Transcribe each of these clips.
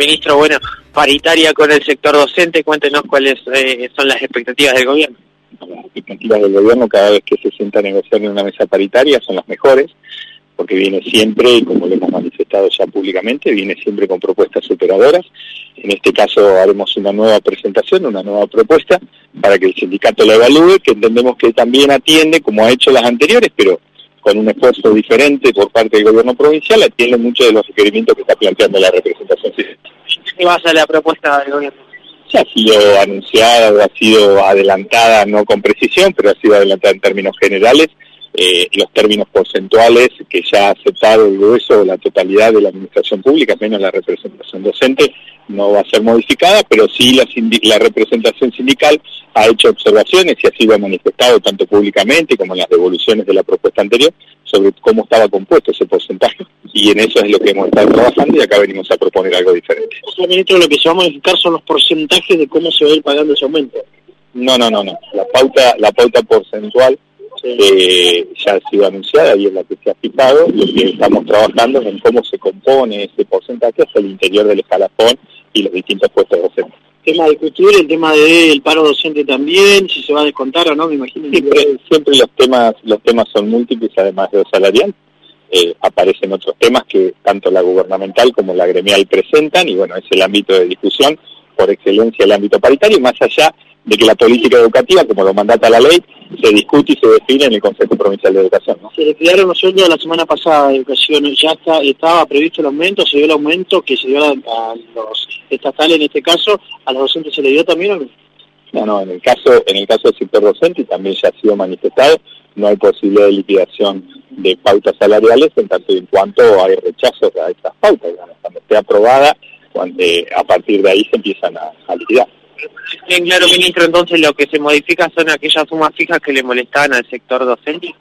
Ministro, bueno, paritaria con el sector docente, cuéntenos cuáles eh, son las expectativas del gobierno. Las expectativas del gobierno cada vez que se sienta a negociar en una mesa paritaria son las mejores, porque viene siempre, y como lo hemos manifestado ya públicamente, viene siempre con propuestas superadoras. En este caso haremos una nueva presentación, una nueva propuesta, para que el sindicato la evalúe, que entendemos que también atiende, como ha hecho las anteriores, pero con un esfuerzo diferente por parte del gobierno provincial, atiende muchos de los requerimientos que está planteando la representación ¿Qué va a ser la propuesta del gobierno? Ya ha sido anunciada o ha sido adelantada, no con precisión, pero ha sido adelantada en términos generales, eh, los términos porcentuales que ya ha aceptado el grueso o la totalidad de la administración pública, menos la representación docente, no va a ser modificada, pero sí la, la representación sindical ha hecho observaciones y ha sido manifestado tanto públicamente como en las devoluciones de la propuesta anterior sobre cómo estaba compuesto ese porcentaje y en eso es lo que hemos estado trabajando y acá venimos a proponer algo diferente. O sea, ministro, lo que se va a modificar son los porcentajes de cómo se va a ir pagando ese aumento. No, no, no, no. La pauta, la pauta porcentual eh, ya ha sido anunciada y es la que se ha fijado. Lo que estamos trabajando es en cómo se compone ese porcentaje hacia el interior del escalafón y los distintos puestos docentes. El tema de cultura, el tema del paro docente también, si se va a descontar o no, me imagino. Siempre, siempre los temas los temas son múltiples, además de lo salarial. Eh, aparecen otros temas que tanto la gubernamental como la gremial presentan y bueno, es el ámbito de discusión por excelencia el ámbito paritario, más allá de que la política educativa, como lo mandata la ley, se discute y se define en el Consejo Provincial de Educación. ¿no? Se declararon los sueldos la semana pasada de educación, ya está, estaba previsto el aumento, se dio el aumento que se dio a, los estatales en este caso, a los docentes se le dio también o no? No, en el caso, en el caso del sector docente también ya ha sido manifestado, no hay posibilidad de liquidación de pautas salariales en tanto y en cuanto hay rechazos a estas pautas, cuando esté aprobada, cuando, eh, a partir de ahí se empiezan a, a liquidar. Bien, claro, ministro, entonces lo que se modifica son aquellas sumas fijas que le molestaban al sector docente.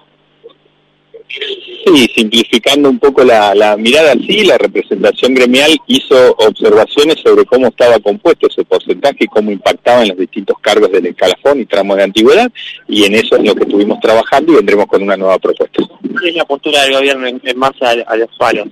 Sí, simplificando un poco la, la mirada, sí, la representación gremial hizo observaciones sobre cómo estaba compuesto ese porcentaje y cómo impactaba en los distintos cargos del escalafón y tramos de antigüedad, y en eso es lo que estuvimos trabajando y vendremos con una nueva propuesta. ¿Qué es la postura del gobierno en, base a, los palos?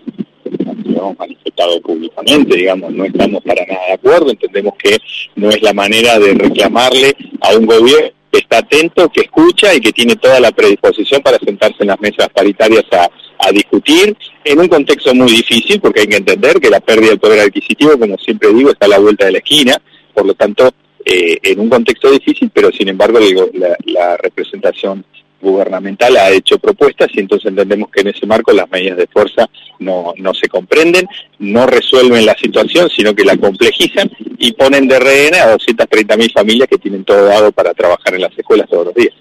Lo hemos manifestado públicamente, digamos, no estamos para nada de acuerdo, entendemos que no es la manera de reclamarle a un gobierno que está atento, que escucha y que tiene toda la predisposición para sentarse en las mesas paritarias a, discutir en un contexto muy difícil, porque hay que entender que la pérdida del poder adquisitivo, como siempre digo, está a la vuelta de la esquina, por lo tanto, eh, en un contexto difícil, pero sin embargo digo, la representación gubernamental ha hecho propuestas y entonces entendemos que en ese marco las medidas de fuerza no, no se comprenden, no resuelven la situación, sino que la complejizan y ponen de rehén a 230.000 familias que tienen todo dado para trabajar en las escuelas todos los días.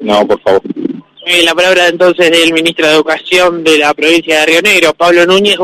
No, por favor. La palabra entonces del ministro de Educación de la provincia de Río Negro, Pablo Núñez.